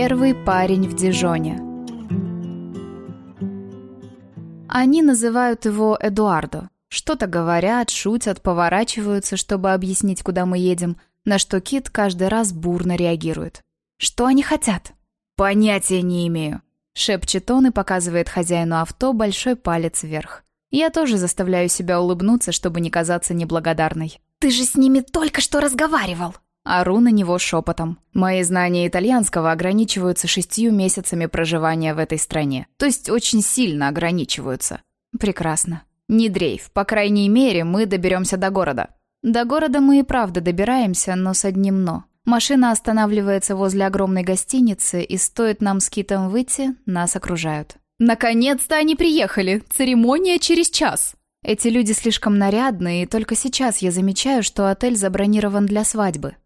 Первый парень в Дижоне. Они называют его Эдуардо. Что-то говорят, шутят, поворачиваются, чтобы объяснить, куда мы едем, на что Кит каждый раз бурно реагирует. «Что они хотят?» «Понятия не имею», — шепчет он и показывает хозяину авто большой палец вверх. Я тоже заставляю себя улыбнуться, чтобы не казаться неблагодарной. «Ты же с ними только что разговаривал!» Ору на него шепотом. Мои знания итальянского ограничиваются шестью месяцами проживания в этой стране. То есть очень сильно ограничиваются. Прекрасно. Не дрейф. По крайней мере, мы доберемся до города. До города мы и правда добираемся, но с одним «но». Машина останавливается возле огромной гостиницы, и стоит нам с Китом выйти, нас окружают. «Наконец-то они приехали! Церемония через час!» Эти люди слишком нарядные, и только сейчас я замечаю, что отель забронирован для свадьбы.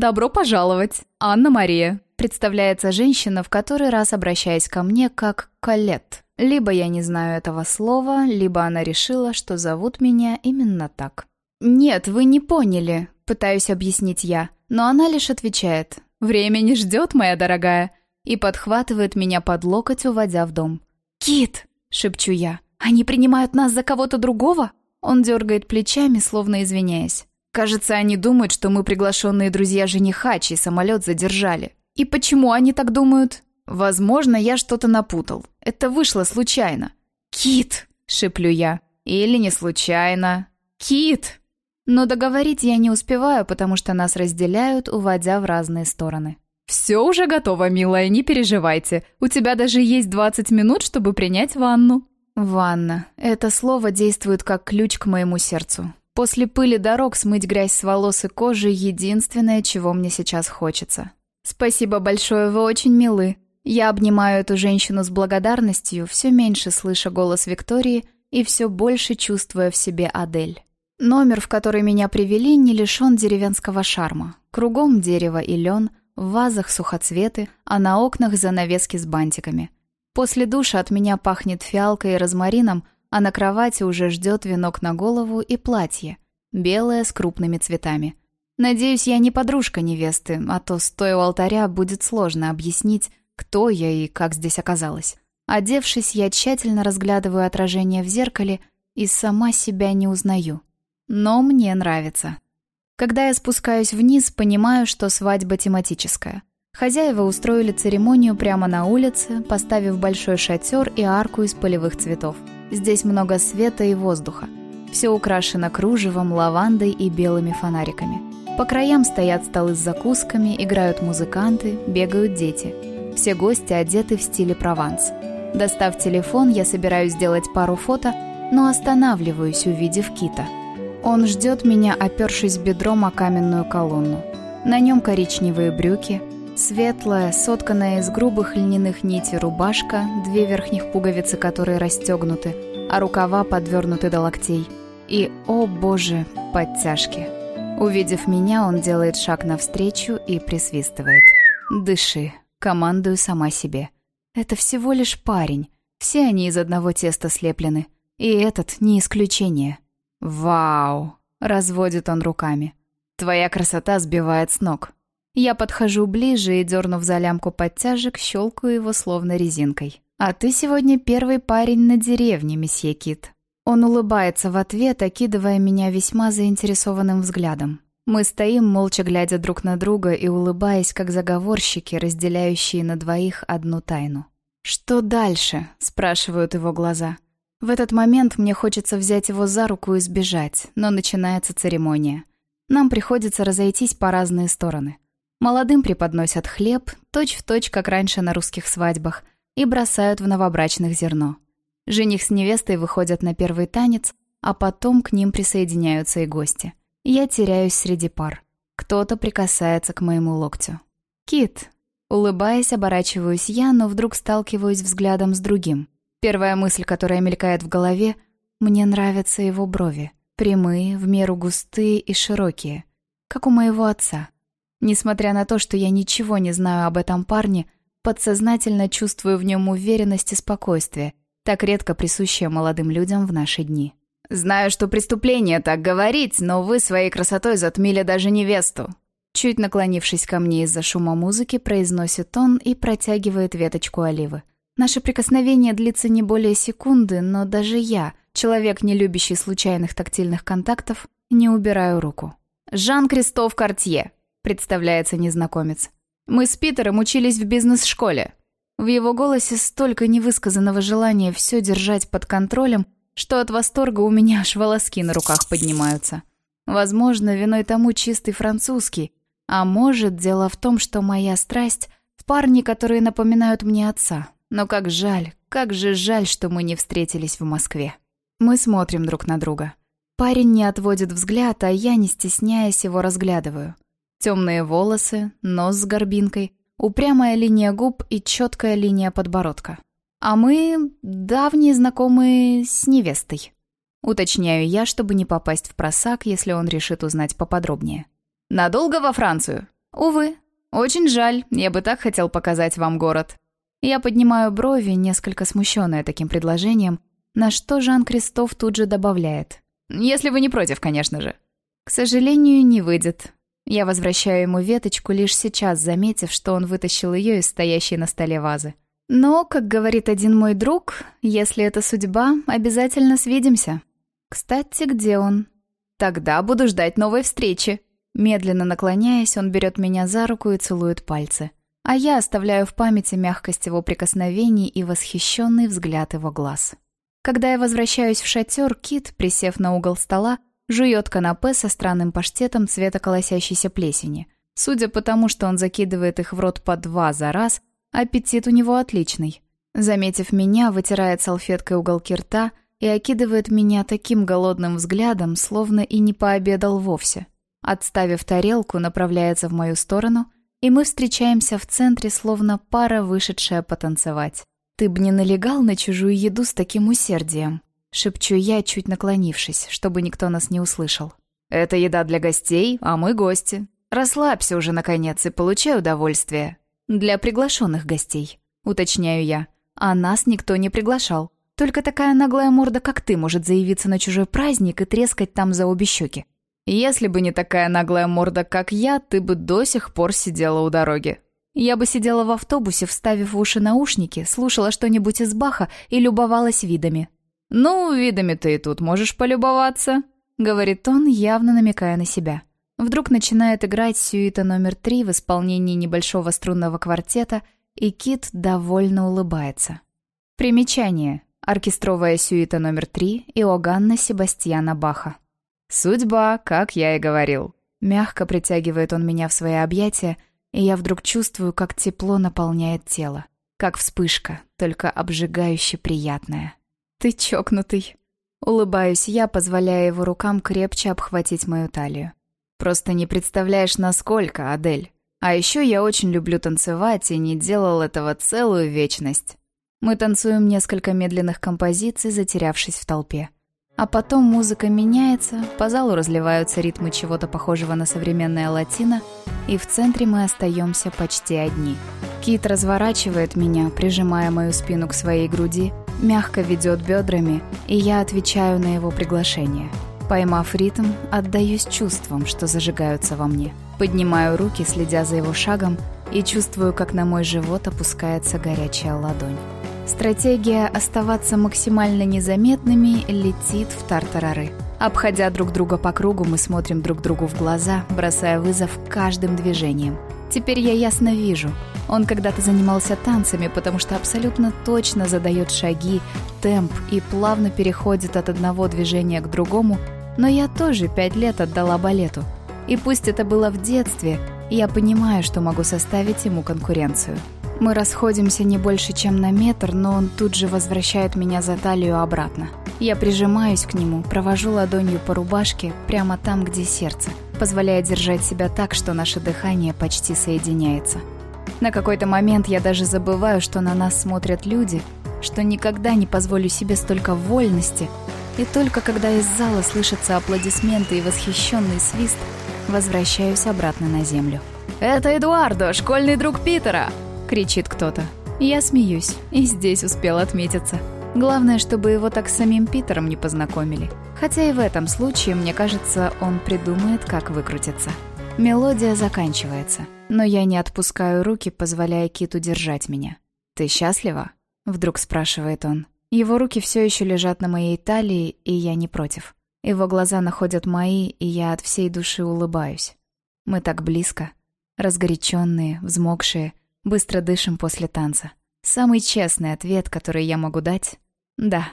«Добро пожаловать! Анна-Мария!» Представляется женщина, в который раз обращаясь ко мне как Калет. Либо я не знаю этого слова, либо она решила, что зовут меня именно так. «Нет, вы не поняли», — пытаюсь объяснить я, но она лишь отвечает. «Время не ждет, моя дорогая», и подхватывает меня под локоть, уводя в дом. «Кит!» — шепчу я. «Они принимают нас за кого-то другого?» Он дергает плечами, словно извиняясь. «Кажется, они думают, что мы приглашенные друзья жениха, чей самолет задержали. И почему они так думают? Возможно, я что-то напутал. Это вышло случайно». «Кит!» — шеплю я. «Или не случайно». «Кит!» Но договорить я не успеваю, потому что нас разделяют, уводя в разные стороны. «Все уже готово, милая, не переживайте. У тебя даже есть 20 минут, чтобы принять ванну». «Ванна. Это слово действует как ключ к моему сердцу. После пыли дорог смыть грязь с волос и кожи — единственное, чего мне сейчас хочется. Спасибо большое, вы очень милы. Я обнимаю эту женщину с благодарностью, все меньше слыша голос Виктории и все больше чувствуя в себе Адель. Номер, в который меня привели, не лишен деревенского шарма. Кругом дерево и лен — в вазах сухоцветы, а на окнах занавески с бантиками. После душа от меня пахнет фиалкой и розмарином, а на кровати уже ждет венок на голову и платье, белое с крупными цветами. Надеюсь, я не подружка невесты, а то, стоя у алтаря, будет сложно объяснить, кто я и как здесь оказалась. Одевшись, я тщательно разглядываю отражение в зеркале и сама себя не узнаю. Но мне нравится. Когда я спускаюсь вниз, понимаю, что свадьба тематическая. Хозяева устроили церемонию прямо на улице, поставив большой шатер и арку из полевых цветов. Здесь много света и воздуха. Все украшено кружевом, лавандой и белыми фонариками. По краям стоят столы с закусками, играют музыканты, бегают дети. Все гости одеты в стиле Прованс. Достав телефон, я собираюсь сделать пару фото, но останавливаюсь, увидев Кита – он ждет меня, опершись бедром о каменную колонну. На нем коричневые брюки, светлая, сотканная из грубых льняных нитей рубашка, две верхних пуговицы, которые расстегнуты, а рукава подвернуты до локтей. И, о боже, подтяжки. Увидев меня, он делает шаг навстречу и присвистывает. «Дыши», командую сама себе. «Это всего лишь парень. Все они из одного теста слеплены. И этот не исключение». «Вау!» — разводит он руками. «Твоя красота сбивает с ног». Я подхожу ближе и, дернув за лямку подтяжек, щелкаю его словно резинкой. «А ты сегодня первый парень на деревне, месье Кит». Он улыбается в ответ, окидывая меня весьма заинтересованным взглядом. Мы стоим, молча глядя друг на друга и улыбаясь, как заговорщики, разделяющие на двоих одну тайну. «Что дальше?» — спрашивают его глаза. В этот момент мне хочется взять его за руку и сбежать, но начинается церемония. Нам приходится разойтись по разные стороны. Молодым преподносят хлеб, точь-в-точь, точь, как раньше на русских свадьбах, и бросают в новобрачных зерно. Жених с невестой выходят на первый танец, а потом к ним присоединяются и гости. Я теряюсь среди пар. Кто-то прикасается к моему локтю. «Кит!» Улыбаясь, оборачиваюсь я, но вдруг сталкиваюсь взглядом с другим. Первая мысль, которая мелькает в голове, мне нравятся его брови. Прямые, в меру густые и широкие, как у моего отца. Несмотря на то, что я ничего не знаю об этом парне, подсознательно чувствую в нем уверенность и спокойствие, так редко присущее молодым людям в наши дни. «Знаю, что преступление так говорить, но вы своей красотой затмили даже невесту». Чуть наклонившись ко мне из-за шума музыки, произносит он и протягивает веточку оливы. Наше прикосновение длится не более секунды, но даже я, человек, не любящий случайных тактильных контактов, не убираю руку. «Жан-Кристоф Кортье», — представляется незнакомец. «Мы с Питером учились в бизнес-школе». В его голосе столько невысказанного желания все держать под контролем, что от восторга у меня аж волоски на руках поднимаются. Возможно, виной тому чистый французский, а может, дело в том, что моя страсть в парни, которые напоминают мне отца. Но как жаль, как же жаль, что мы не встретились в Москве. Мы смотрим друг на друга. Парень не отводит взгляд, а я, не стесняясь, его разглядываю. Темные волосы, нос с горбинкой, упрямая линия губ и четкая линия подбородка. А мы давние знакомые с невестой. Уточняю я, чтобы не попасть в просак, если он решит узнать поподробнее. Надолго во Францию? Увы. Очень жаль, я бы так хотел показать вам город. Я поднимаю брови, несколько смущенная таким предложением, на что Жан-Кристоф тут же добавляет. Если вы не против, конечно же. К сожалению, не выйдет. Я возвращаю ему веточку, лишь сейчас заметив, что он вытащил ее из стоящей на столе вазы. Но, как говорит один мой друг, если это судьба, обязательно свидимся. Кстати, где он? Тогда буду ждать новой встречи. Медленно наклоняясь, он берет меня за руку и целует пальцы. А я оставляю в памяти мягкость его прикосновений и восхищенный взгляд его глаз. Когда я возвращаюсь в шатер, Кит, присев на угол стола, жует канапе со странным паштетом цвета колосящейся плесени. Судя по тому, что он закидывает их в рот по два за раз, аппетит у него отличный. Заметив меня, вытирает салфеткой уголки рта и окидывает меня таким голодным взглядом, словно и не пообедал вовсе. Отставив тарелку, направляется в мою сторону, и мы встречаемся в центре, словно пара, вышедшая потанцевать. «Ты б не налегал на чужую еду с таким усердием», — шепчу я, чуть наклонившись, чтобы никто нас не услышал. «Это еда для гостей, а мы гости. Расслабься уже, наконец, и получай удовольствие. Для приглашенных гостей», — уточняю я. «А нас никто не приглашал. Только такая наглая морда, как ты, может заявиться на чужой праздник и трескать там за обе щеки. Если бы не такая наглая морда, как я, ты бы до сих пор сидела у дороги. Я бы сидела в автобусе, вставив в уши наушники, слушала что-нибудь из Баха и любовалась видами. «Ну, видами ты и тут можешь полюбоваться», — говорит он, явно намекая на себя. Вдруг начинает играть сюита номер три в исполнении небольшого струнного квартета, и Кит довольно улыбается. Примечание. Оркестровая сюита номер три Иоганна Себастьяна Баха. «Судьба, как я и говорил». Мягко притягивает он меня в свои объятия, и я вдруг чувствую, как тепло наполняет тело. Как вспышка, только обжигающе приятная. «Ты чокнутый». Улыбаюсь я, позволяя его рукам крепче обхватить мою талию. «Просто не представляешь, насколько, Адель. А еще я очень люблю танцевать и не делал этого целую вечность. Мы танцуем несколько медленных композиций, затерявшись в толпе. А потом музыка меняется, по залу разливаются ритмы чего-то похожего на современное латино, и в центре мы остаемся почти одни. Кит разворачивает меня, прижимая мою спину к своей груди, мягко ведет бедрами, и я отвечаю на его приглашение. Поймав ритм, отдаюсь чувствам, что зажигаются во мне. Поднимаю руки, следя за его шагом, и чувствую, как на мой живот опускается горячая ладонь. Стратегия оставаться максимально незаметными летит в тартарары. Обходя друг друга по кругу, мы смотрим друг другу в глаза, бросая вызов каждым движением. Теперь я ясно вижу. Он когда-то занимался танцами, потому что абсолютно точно задает шаги, темп и плавно переходит от одного движения к другому, но я тоже пять лет отдала балету. И пусть это было в детстве, я понимаю, что могу составить ему конкуренцию. Мы расходимся не больше, чем на метр, но он тут же возвращает меня за талию обратно. Я прижимаюсь к нему, провожу ладонью по рубашке, прямо там, где сердце, позволяя держать себя так, что наше дыхание почти соединяется. На какой-то момент я даже забываю, что на нас смотрят люди, что никогда не позволю себе столько вольности, и только когда из зала слышатся аплодисменты и восхищенный свист, возвращаюсь обратно на землю. «Это Эдуардо, школьный друг Питера!» кричит кто-то. Я смеюсь, и здесь успел отметиться. Главное, чтобы его так с самим Питером не познакомили. Хотя и в этом случае, мне кажется, он придумает, как выкрутиться. Мелодия заканчивается, но я не отпускаю руки, позволяя Киту держать меня. «Ты счастлива?» — вдруг спрашивает он. Его руки все еще лежат на моей талии, и я не против. Его глаза находят мои, и я от всей души улыбаюсь. Мы так близко. Разгоряченные, взмокшие, быстро дышим после танца. Самый честный ответ, который я могу дать — да.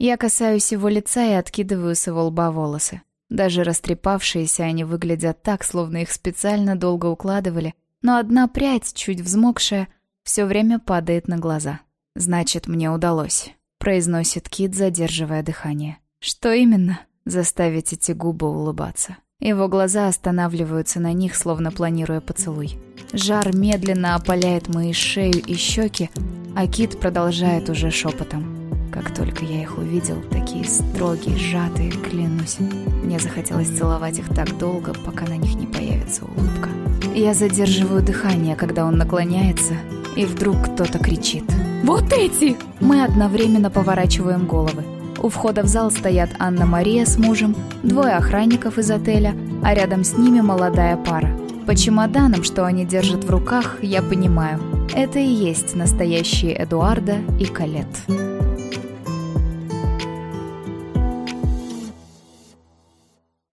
Я касаюсь его лица и откидываю с его лба волосы. Даже растрепавшиеся они выглядят так, словно их специально долго укладывали, но одна прядь, чуть взмокшая, все время падает на глаза. «Значит, мне удалось», — произносит Кит, задерживая дыхание. «Что именно?» «Заставить эти губы улыбаться». Его глаза останавливаются на них, словно планируя поцелуй. Жар медленно опаляет мои шею и щеки, а Кит продолжает уже шепотом. Как только я их увидел, такие строгие, сжатые, клянусь. Мне захотелось целовать их так долго, пока на них не появится улыбка. Я задерживаю дыхание, когда он наклоняется, и вдруг кто-то кричит. «Вот эти!» Мы одновременно поворачиваем головы. У входа в зал стоят Анна-Мария с мужем, двое охранников из отеля, а рядом с ними молодая пара. По чемоданам, что они держат в руках, я понимаю, это и есть настоящие Эдуарда и Калет.